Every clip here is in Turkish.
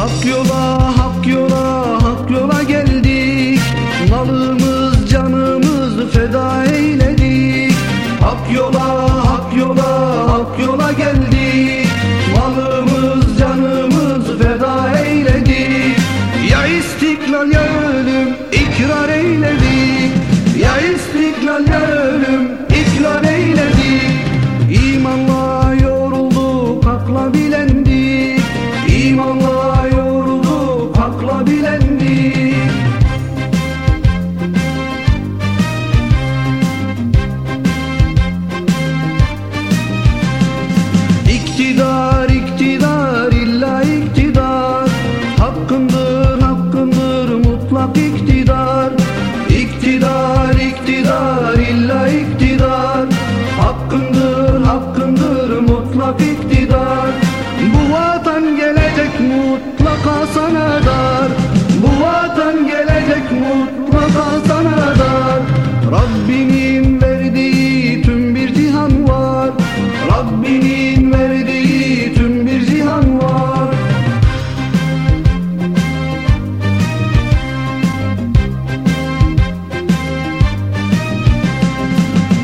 Kalk yola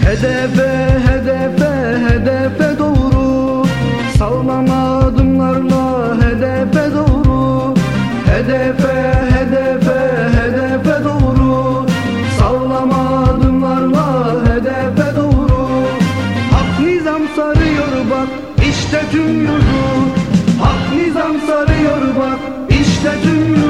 Hedefe hedefe hedefe doğru. Sağlam adımlarla hedefe doğru. Hedefe hedefe hedefe doğru. Sağlam adımlarla hedefe doğru. Hak nizam sarıyor bak işte tüm yurdu. Hak nizam sarıyor bak işte tüm yurdu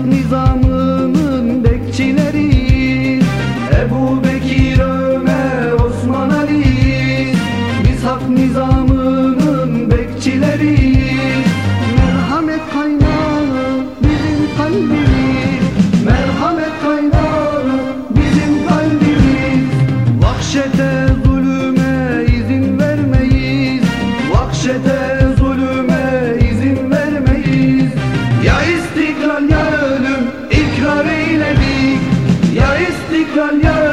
Nizam'ı Victorious